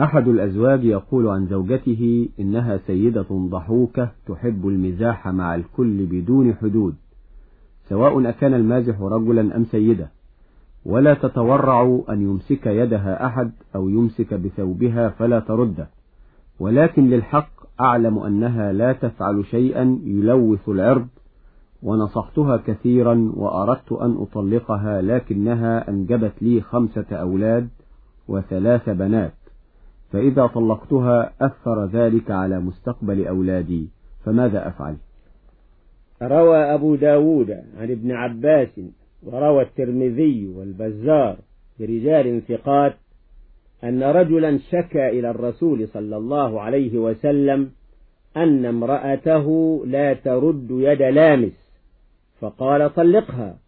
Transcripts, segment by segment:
أحد الأزواج يقول عن زوجته إنها سيدة ضحوكة تحب المزاح مع الكل بدون حدود سواء أكان المازح رجلا أم سيدة ولا تتورع أن يمسك يدها أحد أو يمسك بثوبها فلا ترده ولكن للحق أعلم أنها لا تفعل شيئا يلوث العرض ونصحتها كثيرا وأردت أن أطلقها لكنها أنجبت لي خمسة أولاد وثلاث بنات. فإذا طلقتها أثر ذلك على مستقبل أولادي فماذا أفعل؟ روى أبو داود عن ابن عباس وروى الترمذي والبزار برجال ثقات أن رجلا شكى إلى الرسول صلى الله عليه وسلم أن امرأته لا ترد يد لامس فقال طلقها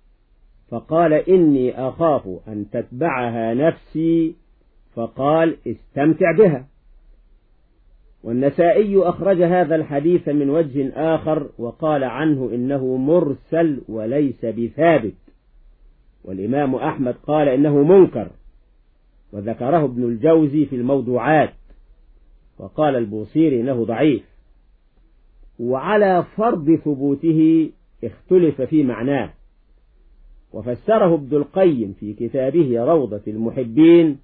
فقال إني أخاف أن تتبعها نفسي فقال استمتع بها. والنسائي أخرج هذا الحديث من وجه آخر وقال عنه إنه مرسل وليس بثابت. والإمام أحمد قال إنه منكر وذكره ابن الجوزي في الموضوعات وقال البوصيري إنه ضعيف. وعلى فرض ثبوته اختلف في معناه. وفسره ابن القيم في كتابه روضة المحبين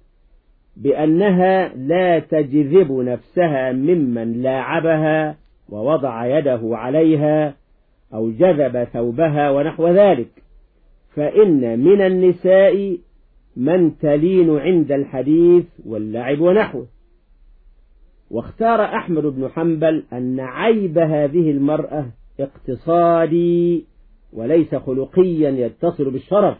بأنها لا تجذب نفسها ممن لاعبها ووضع يده عليها أو جذب ثوبها ونحو ذلك. فإن من النساء من تلين عند الحديث واللعب ونحوه. واختار أحمد بن حنبل أن عيب هذه المرأة اقتصادي وليس خلقيا يتصل بالشرف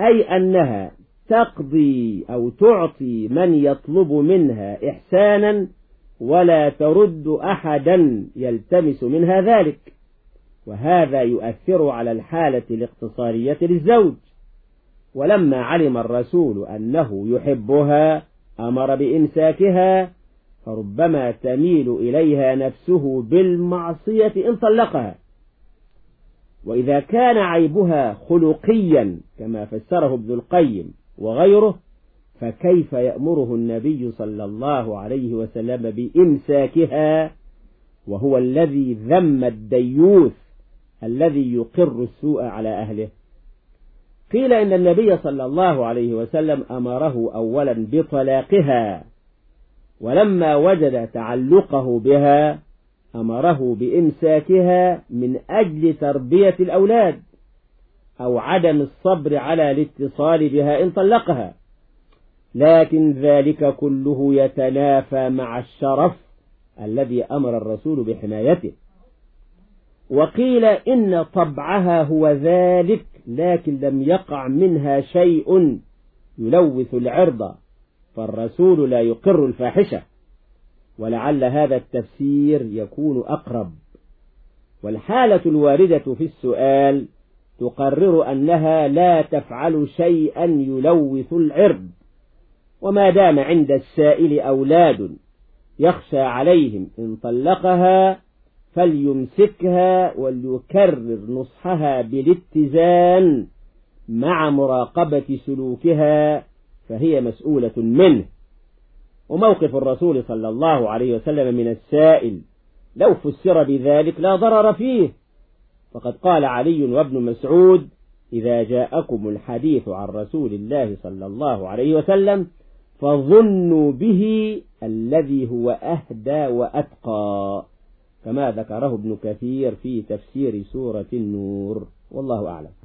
أي أنها تقضي أو تعطي من يطلب منها إحسانا ولا ترد أحدا يلتمس منها ذلك. وهذا يؤثر على الحالة الاقتصارية للزوج. ولما علم الرسول أنه يحبها أمر بإمساكها فربما تميل إليها نفسه بالمعصية إن طلقها. وإذا كان عيبها خلقيا كما فسره ابن القيم وغيره فكيف يأمره النبي صلى الله عليه وسلم بإمساكها؟ وهو الذي ذم الديوث الذي يقر السوء على أهله. قيل إن النبي صلى الله عليه وسلم أمره أولا بطلاقها ولما وجد تعلقه بها أمره بإمساكها من أجل تربية الأولاد. أو عدم الصبر على الاتصال بها إن طلقها. لكن ذلك كله يتنافى مع الشرف الذي أمر الرسول بحمايته. وقيل إن طبعها هو ذلك لكن لم يقع منها شيء يلوث العرض فالرسول لا يقر الفاحشة. ولعل هذا التفسير يكون أقرب. والحالة الواردة في السؤال تقرر أنها لا تفعل شيئا يلوث العرض وما دام عند السائل أولاد يخشى عليهم إن طلقها فليمسكها وليكرر نصحها بالاتزان مع مراقبة سلوكها فهي مسؤولة منه. وموقف الرسول صلى الله عليه وسلم من السائل لو فسر بذلك لا ضرر فيه. فقد قال علي وابن مسعود إذا جاءكم الحديث عن رسول الله صلى الله عليه وسلم فظنوا به الذي هو أهدى وأتقى كما ذكره ابن كثير في تفسير سورة النور. والله أعلم.